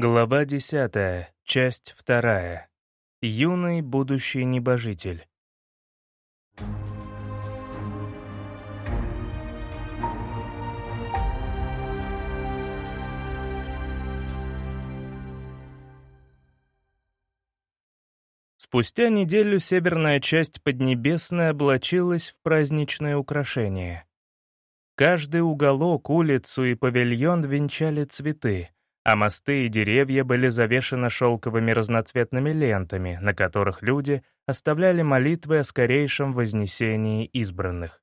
Глава 10, часть 2. Юный будущий небожитель. Спустя неделю северная часть Поднебесной облачилась в праздничное украшение. Каждый уголок, улицу и павильон венчали цветы — а мосты и деревья были завешаны шелковыми разноцветными лентами, на которых люди оставляли молитвы о скорейшем вознесении избранных.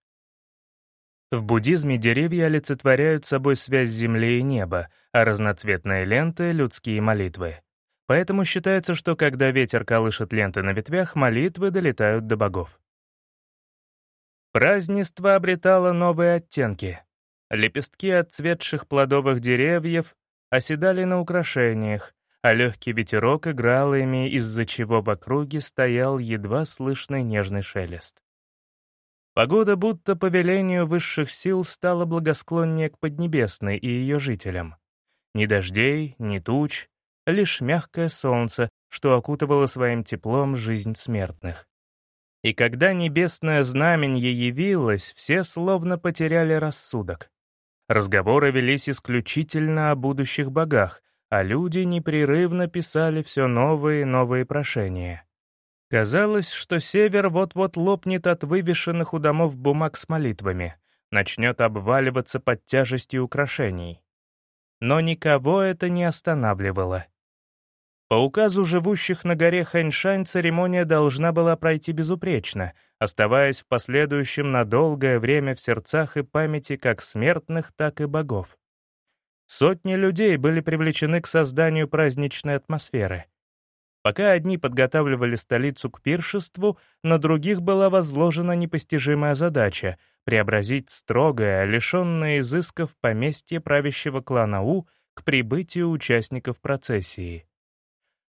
В буддизме деревья олицетворяют собой связь земли и неба, а разноцветные ленты — людские молитвы. Поэтому считается, что когда ветер колышет ленты на ветвях, молитвы долетают до богов. Празднество обретало новые оттенки. Лепестки отцветших плодовых деревьев оседали на украшениях, а легкий ветерок играл ими, из-за чего в округе стоял едва слышный нежный шелест. Погода будто по велению высших сил стала благосклоннее к Поднебесной и ее жителям. Ни дождей, ни туч, лишь мягкое солнце, что окутывало своим теплом жизнь смертных. И когда небесное знаменье явилось, все словно потеряли рассудок. Разговоры велись исключительно о будущих богах, а люди непрерывно писали все новые и новые прошения. Казалось, что север вот-вот лопнет от вывешенных у домов бумаг с молитвами, начнет обваливаться под тяжестью украшений. Но никого это не останавливало. По указу живущих на горе Хэньшань церемония должна была пройти безупречно, оставаясь в последующем на долгое время в сердцах и памяти как смертных, так и богов. Сотни людей были привлечены к созданию праздничной атмосферы. Пока одни подготавливали столицу к пиршеству, на других была возложена непостижимая задача — преобразить строгое, лишенное изысков поместье правящего клана У к прибытию участников процессии.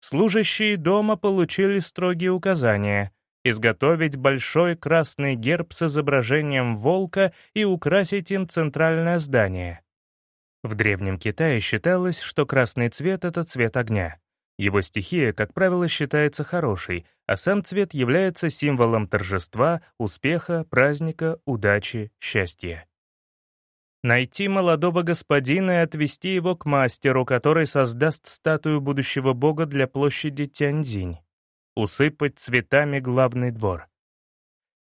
Служащие дома получили строгие указания изготовить большой красный герб с изображением волка и украсить им центральное здание. В Древнем Китае считалось, что красный цвет — это цвет огня. Его стихия, как правило, считается хорошей, а сам цвет является символом торжества, успеха, праздника, удачи, счастья. Найти молодого господина и отвезти его к мастеру, который создаст статую будущего бога для площади Тяньцзинь. Усыпать цветами главный двор.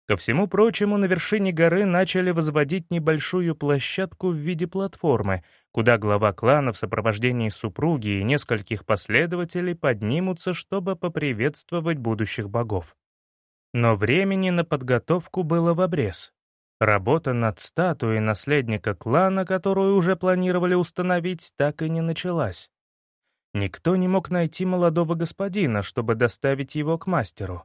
Ко всему прочему, на вершине горы начали возводить небольшую площадку в виде платформы, куда глава клана в сопровождении супруги и нескольких последователей поднимутся, чтобы поприветствовать будущих богов. Но времени на подготовку было в обрез. Работа над статуей наследника клана, которую уже планировали установить, так и не началась. Никто не мог найти молодого господина, чтобы доставить его к мастеру.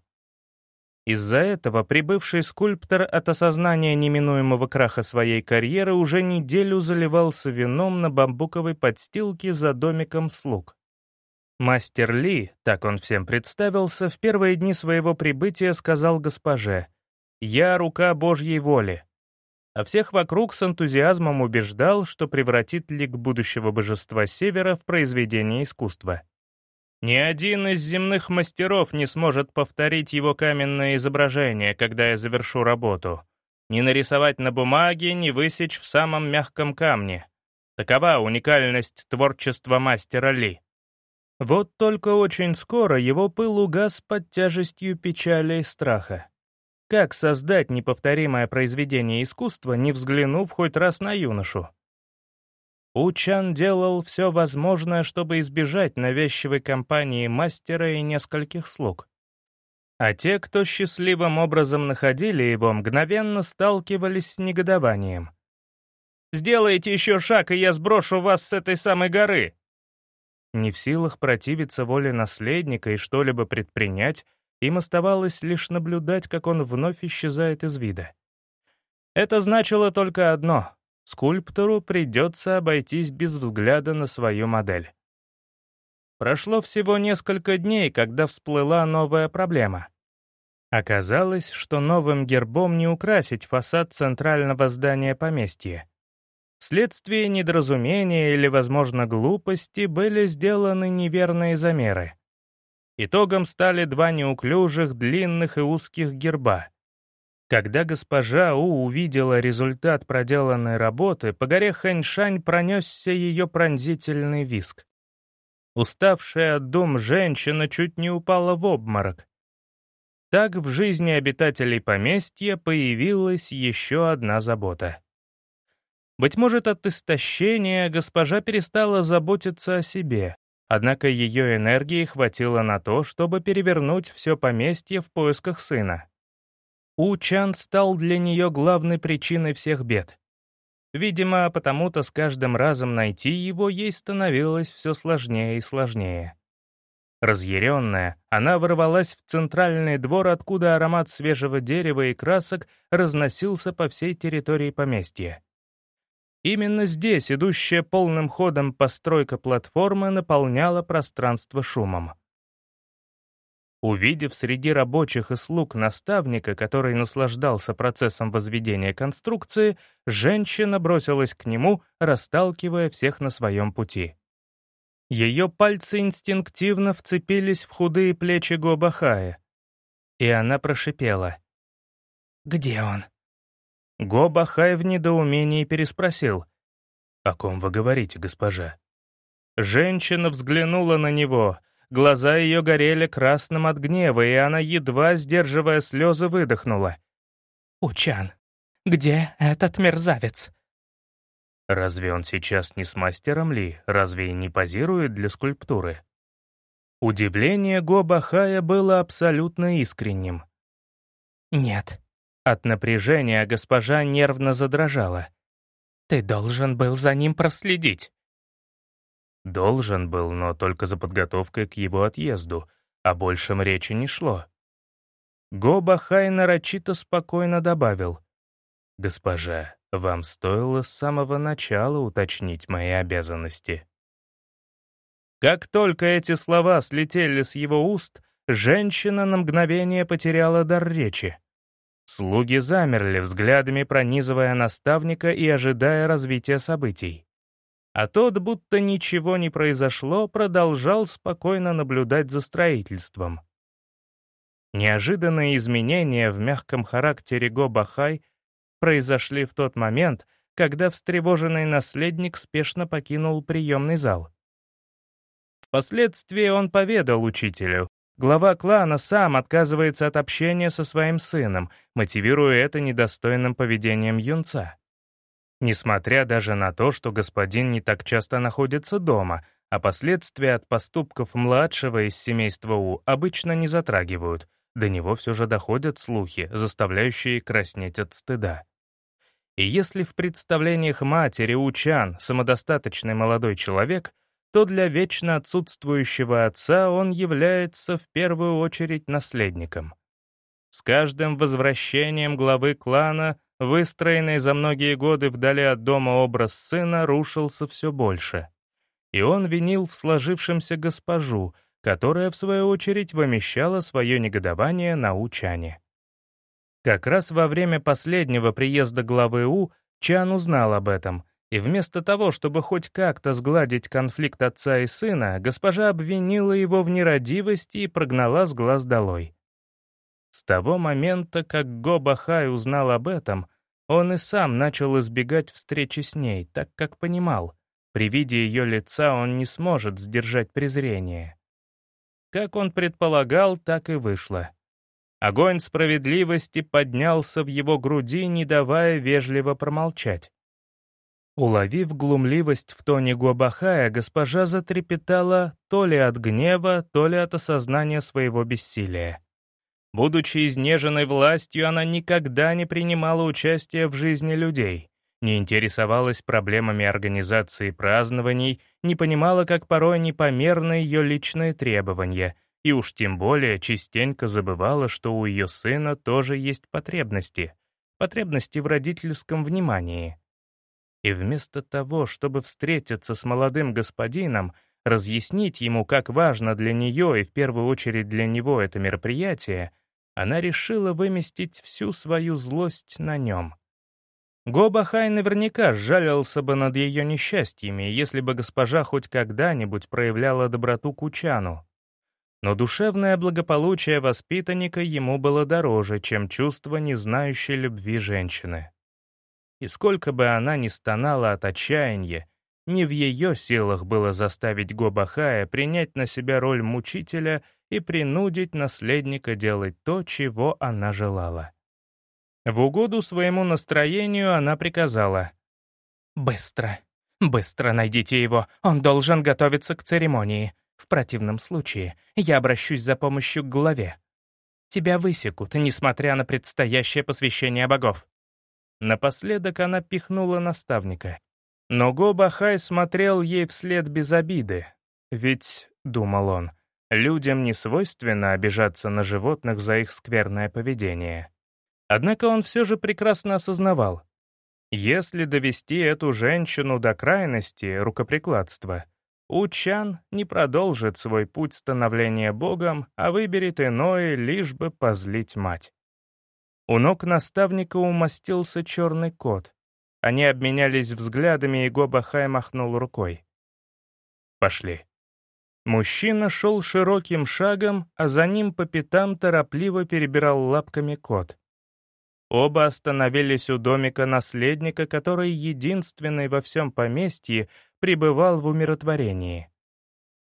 Из-за этого прибывший скульптор от осознания неминуемого краха своей карьеры уже неделю заливался вином на бамбуковой подстилке за домиком слуг. Мастер Ли, так он всем представился, в первые дни своего прибытия сказал госпоже — «Я — рука Божьей воли». А всех вокруг с энтузиазмом убеждал, что превратит лик будущего божества Севера в произведение искусства. Ни один из земных мастеров не сможет повторить его каменное изображение, когда я завершу работу. Ни нарисовать на бумаге, ни высечь в самом мягком камне. Такова уникальность творчества мастера Ли. Вот только очень скоро его пыл угас под тяжестью печали и страха. Как создать неповторимое произведение искусства, не взглянув хоть раз на юношу? Учан делал все возможное, чтобы избежать навязчивой компании мастера и нескольких слуг. А те, кто счастливым образом находили его, мгновенно сталкивались с негодованием. «Сделайте еще шаг, и я сброшу вас с этой самой горы!» Не в силах противиться воле наследника и что-либо предпринять, им оставалось лишь наблюдать, как он вновь исчезает из вида. Это значило только одно — скульптору придется обойтись без взгляда на свою модель. Прошло всего несколько дней, когда всплыла новая проблема. Оказалось, что новым гербом не украсить фасад центрального здания поместья. Вследствие недоразумения или, возможно, глупости были сделаны неверные замеры. Итогом стали два неуклюжих, длинных и узких герба. Когда госпожа У увидела результат проделанной работы, по горе Хэньшань пронесся ее пронзительный виск. Уставшая от дум женщина чуть не упала в обморок. Так в жизни обитателей поместья появилась еще одна забота. Быть может, от истощения госпожа перестала заботиться о себе, однако ее энергии хватило на то, чтобы перевернуть все поместье в поисках сына. Учан стал для нее главной причиной всех бед. Видимо, потому-то с каждым разом найти его ей становилось все сложнее и сложнее. Разъяренная, она ворвалась в центральный двор, откуда аромат свежего дерева и красок разносился по всей территории поместья. Именно здесь идущая полным ходом постройка платформы наполняла пространство шумом. Увидев среди рабочих и слуг наставника, который наслаждался процессом возведения конструкции, женщина бросилась к нему, расталкивая всех на своем пути. Ее пальцы инстинктивно вцепились в худые плечи Гобахая, и она прошипела. «Где он?» Гобахай в недоумении переспросил. «О ком вы говорите, госпожа?» Женщина взглянула на него. Глаза ее горели красным от гнева, и она, едва сдерживая слезы, выдохнула. «Учан, где этот мерзавец?» Разве он сейчас не с мастером Ли? Разве не позирует для скульптуры? Удивление Го Бахая было абсолютно искренним. «Нет». От напряжения госпожа нервно задрожала. «Ты должен был за ним проследить». Должен был, но только за подготовкой к его отъезду, о большем речи не шло. Го Бахай нарочито спокойно добавил. «Госпожа, вам стоило с самого начала уточнить мои обязанности». Как только эти слова слетели с его уст, женщина на мгновение потеряла дар речи. Слуги замерли, взглядами пронизывая наставника и ожидая развития событий. А тот, будто ничего не произошло, продолжал спокойно наблюдать за строительством. Неожиданные изменения в мягком характере Го Бахай произошли в тот момент, когда встревоженный наследник спешно покинул приемный зал. Впоследствии он поведал учителю. Глава клана сам отказывается от общения со своим сыном, мотивируя это недостойным поведением юнца. Несмотря даже на то, что господин не так часто находится дома, а последствия от поступков младшего из семейства У обычно не затрагивают, до него все же доходят слухи, заставляющие краснеть от стыда. И если в представлениях матери Учан самодостаточный молодой человек, то для вечно отсутствующего отца он является в первую очередь наследником. С каждым возвращением главы клана, выстроенный за многие годы вдали от дома образ сына, рушился все больше. И он винил в сложившемся госпожу, которая, в свою очередь, вымещала свое негодование на Учане. Как раз во время последнего приезда главы У Чан узнал об этом, и вместо того, чтобы хоть как-то сгладить конфликт отца и сына, госпожа обвинила его в нерадивости и прогнала с глаз долой. С того момента, как Го Бахай узнал об этом, он и сам начал избегать встречи с ней, так как понимал, при виде ее лица он не сможет сдержать презрение. Как он предполагал, так и вышло. Огонь справедливости поднялся в его груди, не давая вежливо промолчать. Уловив глумливость в тоне Гуабахая, госпожа затрепетала то ли от гнева, то ли от осознания своего бессилия. Будучи изнеженной властью, она никогда не принимала участия в жизни людей, не интересовалась проблемами организации празднований, не понимала, как порой непомерны ее личные требования — и уж тем более частенько забывала, что у ее сына тоже есть потребности, потребности в родительском внимании. И вместо того, чтобы встретиться с молодым господином, разъяснить ему, как важно для нее и в первую очередь для него это мероприятие, она решила выместить всю свою злость на нем. Гобахай наверняка сжалился бы над ее несчастьями, если бы госпожа хоть когда-нибудь проявляла доброту к Учану. Но душевное благополучие воспитанника ему было дороже, чем чувство незнающей любви женщины. И сколько бы она ни стонала от отчаяния, не в ее силах было заставить Гобахая принять на себя роль мучителя и принудить наследника делать то, чего она желала. В угоду своему настроению она приказала. «Быстро, быстро найдите его, он должен готовиться к церемонии. В противном случае я обращусь за помощью к главе. Тебя высекут, несмотря на предстоящее посвящение богов». Напоследок она пихнула наставника. Но Гобахай смотрел ей вслед без обиды. Ведь, — думал он, — людям не свойственно обижаться на животных за их скверное поведение. Однако он все же прекрасно осознавал, если довести эту женщину до крайности рукоприкладства, Учан не продолжит свой путь становления богом, а выберет иное, лишь бы позлить мать. У ног наставника умостился черный кот. Они обменялись взглядами, и Гобахай махнул рукой. «Пошли». Мужчина шел широким шагом, а за ним по пятам торопливо перебирал лапками кот. Оба остановились у домика наследника, который единственный во всем поместье пребывал в умиротворении.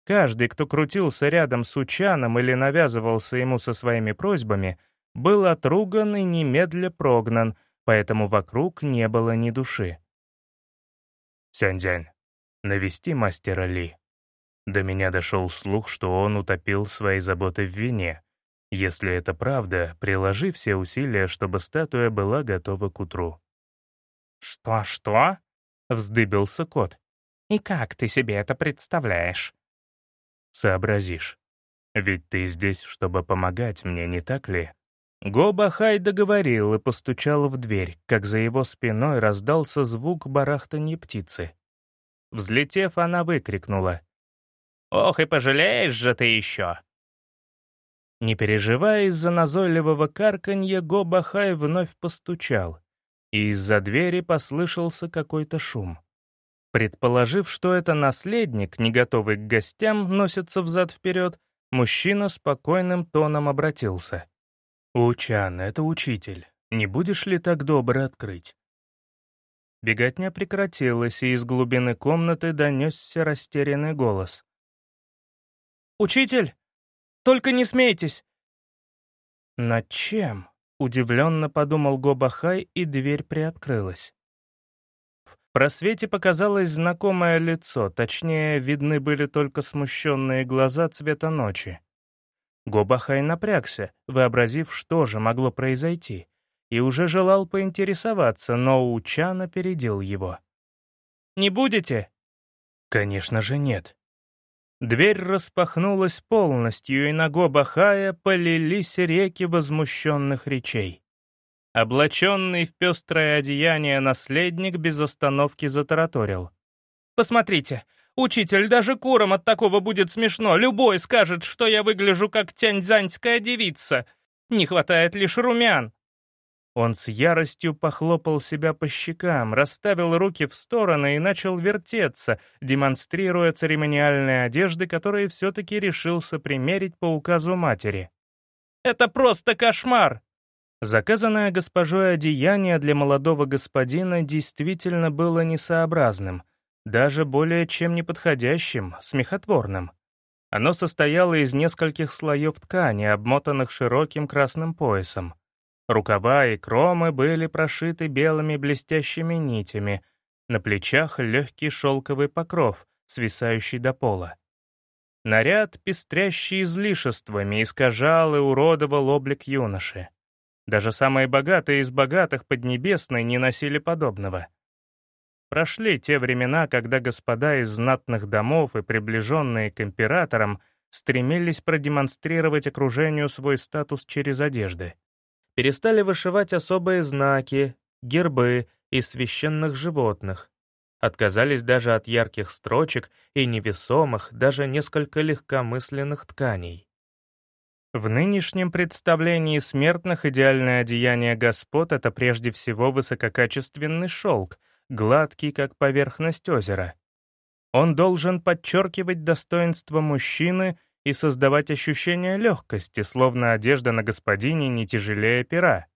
Каждый, кто крутился рядом с Учаном или навязывался ему со своими просьбами, был отруган и немедля прогнан, поэтому вокруг не было ни души. «Сяньцзянь, навести мастера Ли. До меня дошел слух, что он утопил свои заботы в вине, если это правда, приложи все усилия, чтобы статуя была готова к утру. «Что-что?» — вздыбился кот. «И как ты себе это представляешь?» «Сообразишь. Ведь ты здесь, чтобы помогать мне, не так ли?» Гобахай договорил и постучал в дверь, как за его спиной раздался звук барахтанья птицы. Взлетев, она выкрикнула. «Ох, и пожалеешь же ты еще!» Не переживая из-за назойливого карканья, Гобахай вновь постучал, и из-за двери послышался какой-то шум. Предположив, что это наследник, не готовый к гостям, носится взад-вперед, мужчина спокойным тоном обратился. «Учан, это учитель. Не будешь ли так добр открыть?» Беготня прекратилась, и из глубины комнаты донесся растерянный голос. «Учитель!» Только не смейтесь!» «Над чем?» — удивленно подумал Гобахай, и дверь приоткрылась. В просвете показалось знакомое лицо, точнее, видны были только смущенные глаза цвета ночи. Гобахай напрягся, вообразив, что же могло произойти, и уже желал поинтересоваться, но Учан опередил его. «Не будете?» «Конечно же нет», Дверь распахнулась полностью, и на Гобахая полились реки возмущенных речей. Облаченный в пестрое одеяние наследник без остановки затараторил. «Посмотрите, учитель, даже курам от такого будет смешно. Любой скажет, что я выгляжу как тяньцзаньская девица. Не хватает лишь румян. Он с яростью похлопал себя по щекам, расставил руки в стороны и начал вертеться, демонстрируя церемониальные одежды, которые все-таки решился примерить по указу матери. «Это просто кошмар!» Заказанное госпожой одеяние для молодого господина действительно было несообразным, даже более чем неподходящим, смехотворным. Оно состояло из нескольких слоев ткани, обмотанных широким красным поясом. Рукава и кромы были прошиты белыми блестящими нитями, на плечах легкий шелковый покров, свисающий до пола. Наряд, пестрящий излишествами, искажал и уродовал облик юноши. Даже самые богатые из богатых Поднебесной не носили подобного. Прошли те времена, когда господа из знатных домов и приближенные к императорам стремились продемонстрировать окружению свой статус через одежды перестали вышивать особые знаки, гербы из священных животных. Отказались даже от ярких строчек и невесомых, даже несколько легкомысленных тканей. В нынешнем представлении смертных идеальное одеяние господ — это прежде всего высококачественный шелк, гладкий, как поверхность озера. Он должен подчеркивать достоинство мужчины и создавать ощущение легкости, словно одежда на господине не тяжелее пера.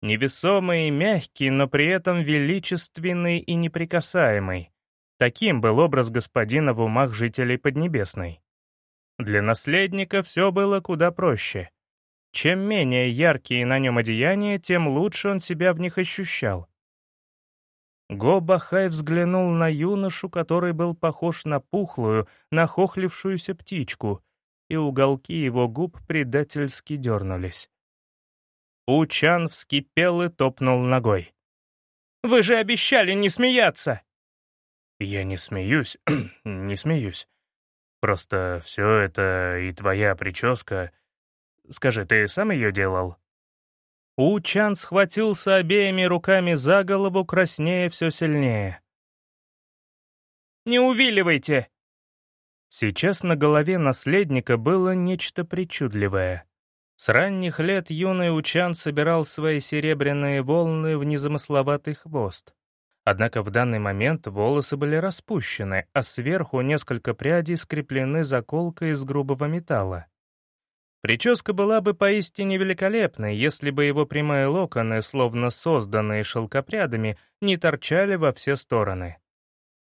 Невесомый и мягкий, но при этом величественный и неприкасаемый. Таким был образ господина в умах жителей Поднебесной. Для наследника все было куда проще. Чем менее яркие на нем одеяния, тем лучше он себя в них ощущал. Го Бахай взглянул на юношу, который был похож на пухлую, нахохлившуюся птичку, и уголки его губ предательски дернулись. Учан вскипел и топнул ногой. «Вы же обещали не смеяться!» «Я не смеюсь, не смеюсь. Просто все это и твоя прическа... Скажи, ты сам ее делал?» Учан схватился обеими руками за голову, краснее все сильнее. «Не увиливайте!» Сейчас на голове наследника было нечто причудливое. С ранних лет юный Учан собирал свои серебряные волны в незамысловатый хвост. Однако в данный момент волосы были распущены, а сверху несколько прядей скреплены заколкой из грубого металла. Прическа была бы поистине великолепной, если бы его прямые локоны, словно созданные шелкопрядами, не торчали во все стороны.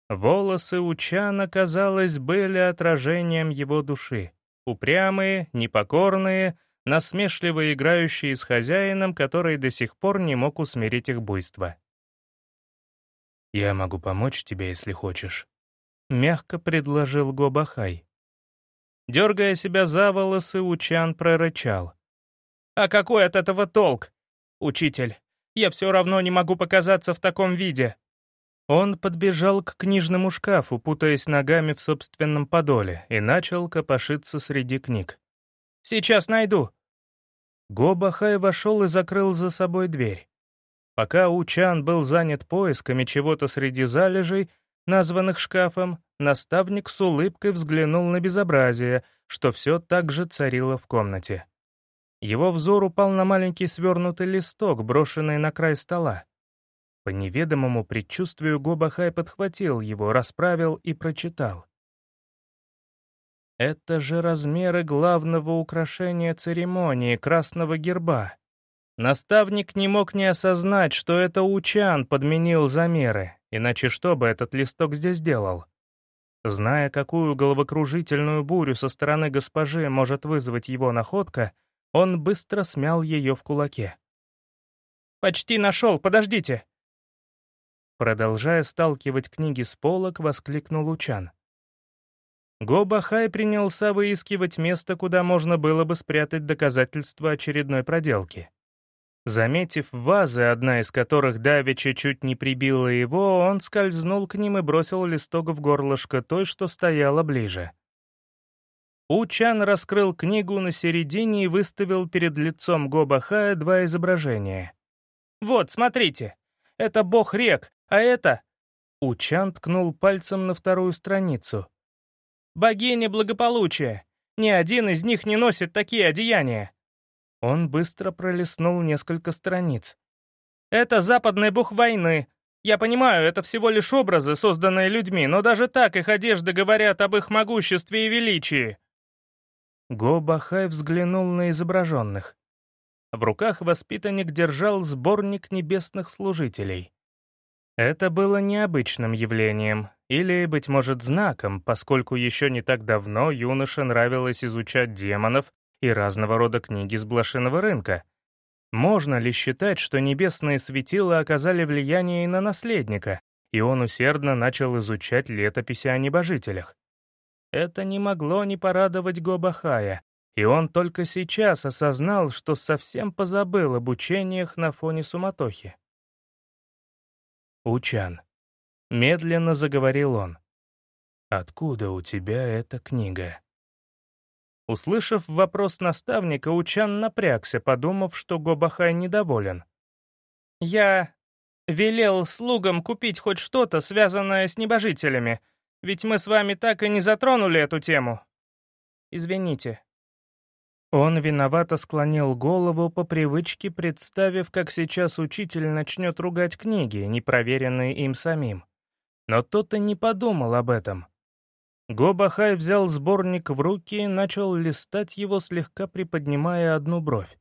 Волосы у Чана, казалось, были отражением его души. Упрямые, непокорные, насмешливо играющие с хозяином, который до сих пор не мог усмирить их буйство. «Я могу помочь тебе, если хочешь», — мягко предложил Гобахай. Дергая себя за волосы, Учан прорычал. «А какой от этого толк? Учитель, я все равно не могу показаться в таком виде». Он подбежал к книжному шкафу, путаясь ногами в собственном подоле, и начал копошиться среди книг. «Сейчас найду». Гобахай вошел и закрыл за собой дверь. Пока Учан был занят поисками чего-то среди залежей, названных шкафом, наставник с улыбкой взглянул на безобразие, что все так же царило в комнате. Его взор упал на маленький свернутый листок, брошенный на край стола. По неведомому предчувствию Гобахай подхватил его, расправил и прочитал. «Это же размеры главного украшения церемонии красного герба», Наставник не мог не осознать, что это Учан подменил замеры, иначе что бы этот листок здесь делал? Зная, какую головокружительную бурю со стороны госпожи может вызвать его находка, он быстро смял ее в кулаке. «Почти нашел, подождите!» Продолжая сталкивать книги с полок, воскликнул Учан. Гобахай принялся выискивать место, куда можно было бы спрятать доказательства очередной проделки. Заметив вазы, одна из которых давеча чуть не прибила его, он скользнул к ним и бросил листок в горлышко той, что стояла ближе. Учан раскрыл книгу на середине и выставил перед лицом Гобахая два изображения. «Вот, смотрите, это бог рек, а это...» Учан ткнул пальцем на вторую страницу. «Богиня благополучия. Ни один из них не носит такие одеяния. Он быстро пролистнул несколько страниц. «Это западный бог войны. Я понимаю, это всего лишь образы, созданные людьми, но даже так их одежды говорят об их могуществе и величии». Го Бахай взглянул на изображенных. В руках воспитанник держал сборник небесных служителей. Это было необычным явлением, или, быть может, знаком, поскольку еще не так давно юноше нравилось изучать демонов и разного рода книги с блошиного рынка. Можно ли считать, что небесные светила оказали влияние и на наследника, и он усердно начал изучать летописи о небожителях? Это не могло не порадовать Гобахая, и он только сейчас осознал, что совсем позабыл об учениях на фоне суматохи. «Учан», — медленно заговорил он, — «откуда у тебя эта книга?» Услышав вопрос наставника, Учан напрягся, подумав, что Гобахай недоволен. «Я велел слугам купить хоть что-то, связанное с небожителями, ведь мы с вами так и не затронули эту тему. Извините». Он виновато склонил голову по привычке, представив, как сейчас учитель начнет ругать книги, не проверенные им самим. Но тот и не подумал об этом. Гобахай взял сборник в руки и начал листать его, слегка приподнимая одну бровь.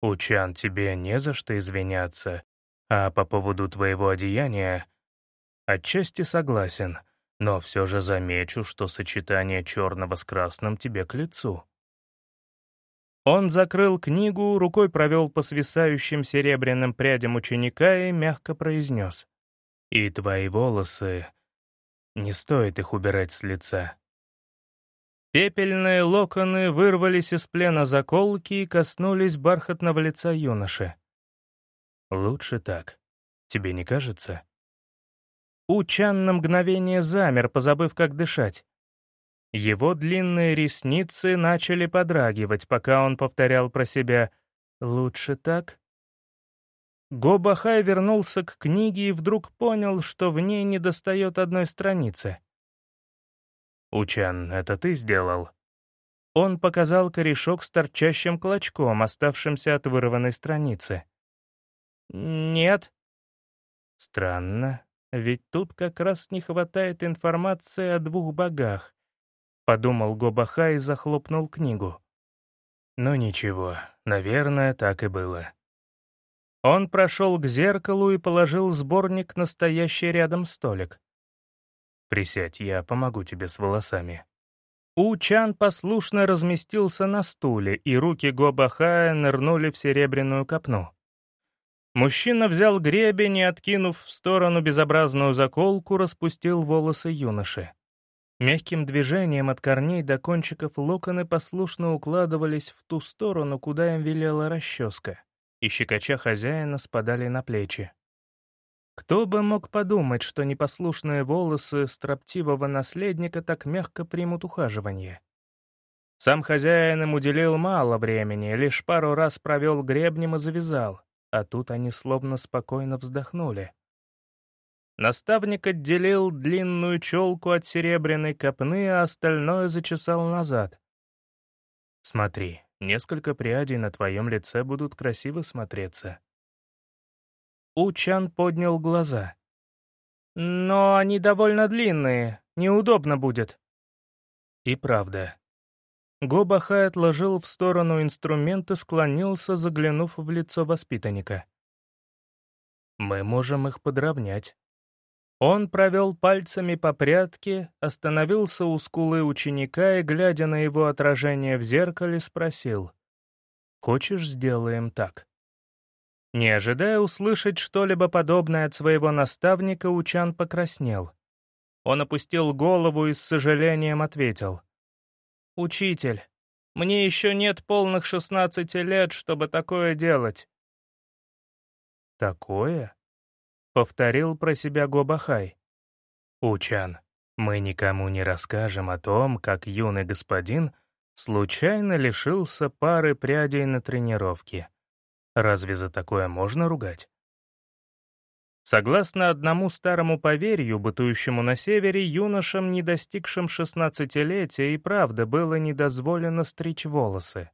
«Учан, тебе не за что извиняться, а по поводу твоего одеяния отчасти согласен, но все же замечу, что сочетание черного с красным тебе к лицу». Он закрыл книгу, рукой провел по свисающим серебряным прядям ученика и мягко произнес. «И твои волосы не стоит их убирать с лица. Пепельные локоны вырвались из плена заколки и коснулись бархатного лица юноши. «Лучше так. Тебе не кажется?» Учан на мгновение замер, позабыв, как дышать. Его длинные ресницы начали подрагивать, пока он повторял про себя «Лучше так?» Гобахай вернулся к книге и вдруг понял, что в ней недостает одной страницы. «Учан, это ты сделал?» Он показал корешок с торчащим клочком, оставшимся от вырванной страницы. «Нет». «Странно, ведь тут как раз не хватает информации о двух богах», — подумал Гобахай и захлопнул книгу. «Ну ничего, наверное, так и было». Он прошел к зеркалу и положил сборник на стоящий рядом столик. «Присядь, я помогу тебе с волосами». Учан послушно разместился на стуле, и руки Гобахая нырнули в серебряную копну. Мужчина взял гребень и, откинув в сторону безобразную заколку, распустил волосы юноши. Мягким движением от корней до кончиков локоны послушно укладывались в ту сторону, куда им велела расческа и щекоча хозяина спадали на плечи. Кто бы мог подумать, что непослушные волосы строптивого наследника так мягко примут ухаживание? Сам хозяин им уделил мало времени, лишь пару раз провел гребнем и завязал, а тут они словно спокойно вздохнули. Наставник отделил длинную челку от серебряной копны, а остальное зачесал назад. «Смотри, Несколько прядей на твоем лице будут красиво смотреться». Учан поднял глаза. «Но они довольно длинные, неудобно будет». «И правда». Гобахай отложил в сторону инструмент и склонился, заглянув в лицо воспитанника. «Мы можем их подровнять». Он провел пальцами по прядке, остановился у скулы ученика и, глядя на его отражение в зеркале, спросил. «Хочешь, сделаем так?» Не ожидая услышать что-либо подобное от своего наставника, Учан покраснел. Он опустил голову и с сожалением ответил. «Учитель, мне еще нет полных шестнадцати лет, чтобы такое делать». «Такое?» Повторил про себя Гобахай. «Учан, мы никому не расскажем о том, как юный господин случайно лишился пары прядей на тренировке. Разве за такое можно ругать?» Согласно одному старому поверью, бытующему на севере, юношам, не достигшим шестнадцатилетия, и правда было недозволено стричь волосы.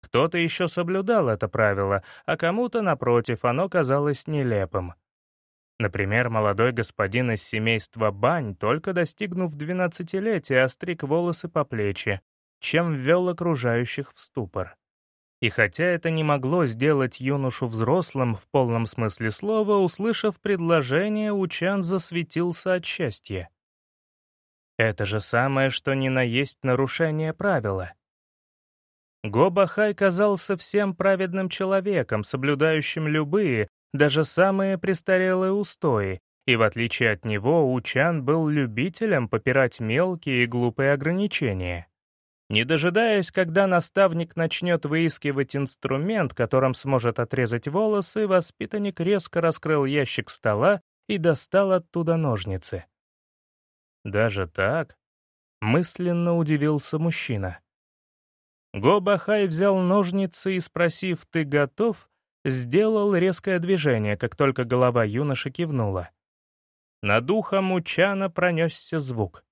Кто-то еще соблюдал это правило, а кому-то, напротив, оно казалось нелепым. Например, молодой господин из семейства Бань, только достигнув двенадцатилетия, остриг волосы по плечи, чем ввел окружающих в ступор. И хотя это не могло сделать юношу взрослым в полном смысле слова, услышав предложение, Учан засветился от счастья. Это же самое, что ни на есть нарушение правила. Гобахай казался всем праведным человеком, соблюдающим любые, даже самые престарелые устои, и в отличие от него Учан был любителем попирать мелкие и глупые ограничения. Не дожидаясь, когда наставник начнет выискивать инструмент, которым сможет отрезать волосы, воспитанник резко раскрыл ящик стола и достал оттуда ножницы. «Даже так?» — мысленно удивился мужчина. Гобахай взял ножницы и, спросив «ты готов?», сделал резкое движение, как только голова юноши кивнула. Над ухом Учана пронесся звук.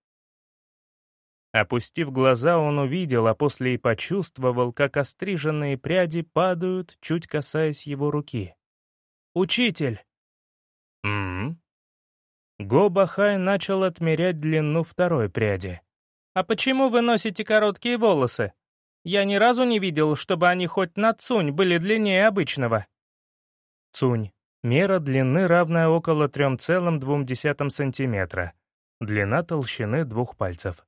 Опустив глаза, он увидел, а после и почувствовал, как остриженные пряди падают, чуть касаясь его руки. «Учитель!» «М-м-м?» Го Бахай начал отмерять длину второй пряди. «А почему вы носите короткие волосы? Я ни разу не видел, чтобы они хоть на цунь были длиннее обычного». Цунь. Мера длины равная около 3,2 сантиметра. Длина толщины двух пальцев.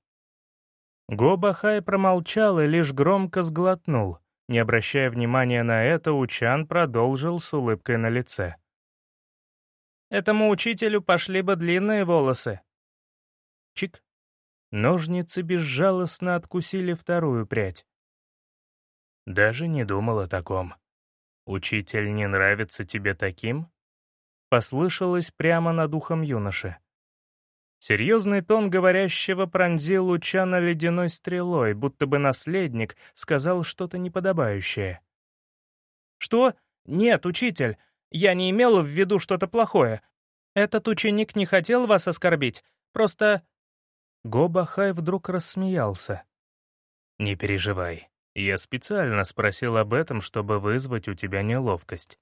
Го Бахай промолчал и лишь громко сглотнул. Не обращая внимания на это, Учан продолжил с улыбкой на лице. «Этому учителю пошли бы длинные волосы». Чик. Ножницы безжалостно откусили вторую прядь. «Даже не думал о таком. Учитель не нравится тебе таким?» Послышалось прямо над ухом юноши. Серьезный тон говорящего пронзил Лучана ледяной стрелой, будто бы наследник сказал что-то неподобающее. «Что? Нет, учитель, я не имел в виду что-то плохое. Этот ученик не хотел вас оскорбить, просто...» Гобахай вдруг рассмеялся. «Не переживай. Я специально спросил об этом, чтобы вызвать у тебя неловкость.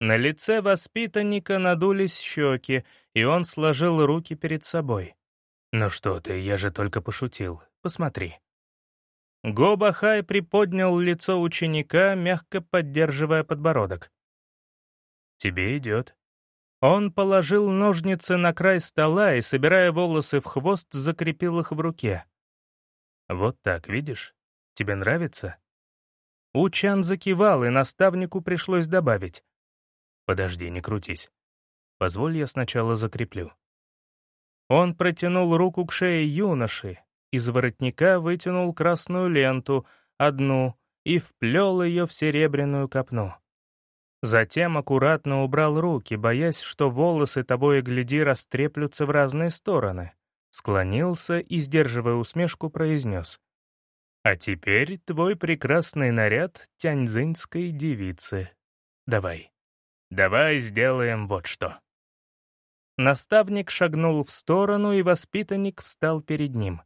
На лице воспитанника надулись щеки, и он сложил руки перед собой. «Ну что ты, я же только пошутил. Посмотри». Гобахай приподнял лицо ученика, мягко поддерживая подбородок. «Тебе идет». Он положил ножницы на край стола и, собирая волосы в хвост, закрепил их в руке. «Вот так, видишь? Тебе нравится?» Учан закивал, и наставнику пришлось добавить. Подожди, не крутись. Позволь, я сначала закреплю. Он протянул руку к шее юноши, из воротника вытянул красную ленту, одну, и вплел ее в серебряную копну. Затем аккуратно убрал руки, боясь, что волосы того и гляди растреплются в разные стороны. Склонился и, сдерживая усмешку, произнес. «А теперь твой прекрасный наряд тяньцзинской девицы. Давай». Давай сделаем вот что». Наставник шагнул в сторону, и воспитанник встал перед ним.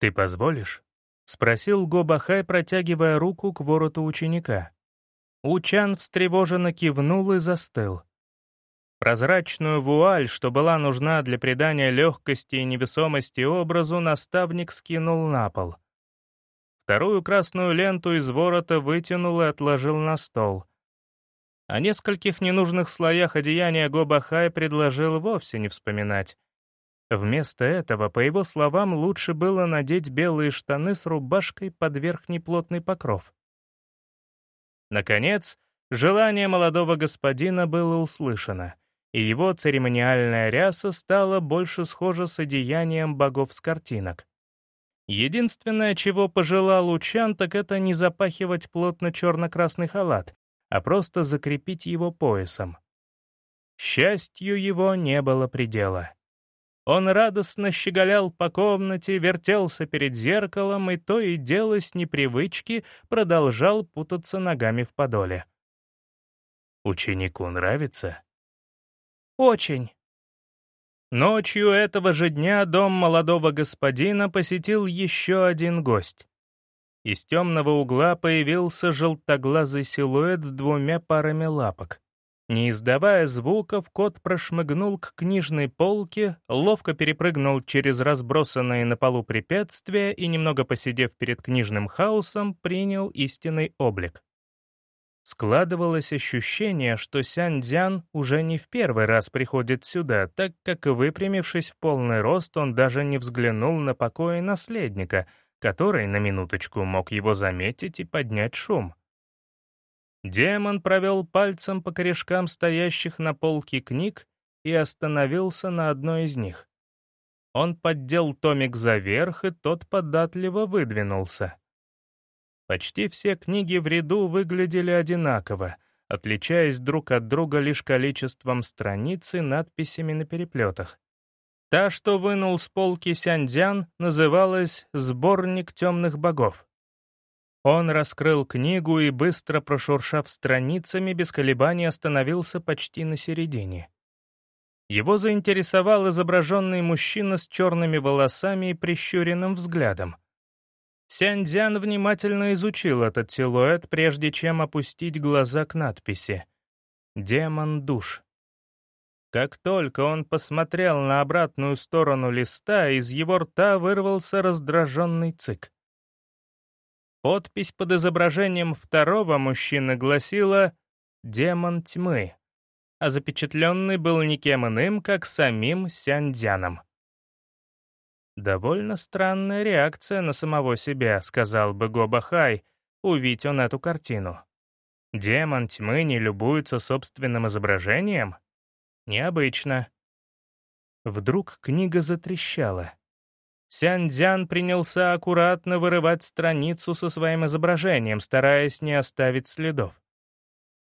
«Ты позволишь?» — спросил Гобахай, протягивая руку к вороту ученика. Учан встревоженно кивнул и застыл. Прозрачную вуаль, что была нужна для придания легкости и невесомости образу, наставник скинул на пол. Вторую красную ленту из ворота вытянул и отложил на стол — о нескольких ненужных слоях одеяния Гобахай предложил вовсе не вспоминать. Вместо этого, по его словам, лучше было надеть белые штаны с рубашкой под верхний плотный покров. Наконец, желание молодого господина было услышано, и его церемониальная ряса стала больше схожа с одеянием богов с картинок. Единственное, чего пожелал Учан, так это не запахивать плотно черно-красный халат, а просто закрепить его поясом. Счастью его не было предела. Он радостно щеголял по комнате, вертелся перед зеркалом и то и дело с непривычки продолжал путаться ногами в подоле. «Ученику нравится?» «Очень». Ночью этого же дня дом молодого господина посетил еще один гость. Из темного угла появился желтоглазый силуэт с двумя парами лапок. Не издавая звуков, кот прошмыгнул к книжной полке, ловко перепрыгнул через разбросанные на полу препятствия и, немного посидев перед книжным хаосом, принял истинный облик. Складывалось ощущение, что Сянь-Дзян уже не в первый раз приходит сюда, так как, выпрямившись в полный рост, он даже не взглянул на покои наследника — который, на минуточку, мог его заметить и поднять шум. Демон провел пальцем по корешкам стоящих на полке книг и остановился на одной из них. Он поддел томик за верх, и тот податливо выдвинулся. Почти все книги в ряду выглядели одинаково, отличаясь друг от друга лишь количеством страниц и надписями на переплетах. Та, что вынул с полки Сяньцзян, называлась «Сборник темных богов». Он раскрыл книгу и, быстро прошуршав страницами, без колебаний остановился почти на середине. Его заинтересовал изображенный мужчина с черными волосами и прищуренным взглядом. Сяньцзян внимательно изучил этот силуэт, прежде чем опустить глаза к надписи «Демон душ». Как только он посмотрел на обратную сторону листа, из его рта вырвался раздраженный цик. Подпись под изображением второго мужчины гласила «Демон тьмы», а запечатленный был никем иным, как самим Сяндзяном. «Довольно странная реакция на самого себя», — сказал бы Гобахай, увидеть он эту картину. «Демон тьмы не любуется собственным изображением?» Необычно. Вдруг книга затрещала. Сяндзян принялся аккуратно вырывать страницу со своим изображением, стараясь не оставить следов.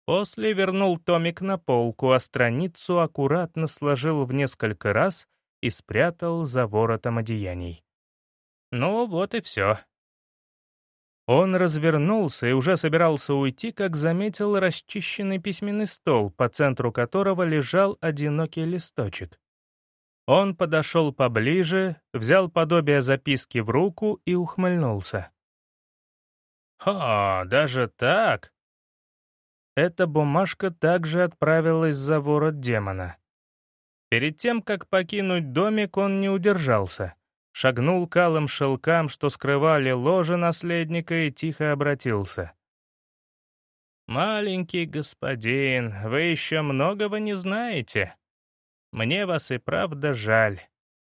После вернул томик на полку, а страницу аккуратно сложил в несколько раз и спрятал за воротом одеяний. Ну вот и все. Он развернулся и уже собирался уйти, как заметил расчищенный письменный стол, по центру которого лежал одинокий листочек. Он подошел поближе, взял подобие записки в руку и ухмыльнулся. «Ха, даже так?» Эта бумажка также отправилась за ворот демона. Перед тем, как покинуть домик, он не удержался — шагнул к алым шелкам, что скрывали ложе наследника, и тихо обратился. «Маленький господин, вы еще многого не знаете. Мне вас и правда жаль,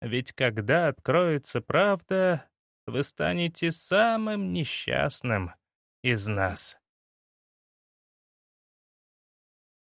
ведь когда откроется правда, вы станете самым несчастным из нас».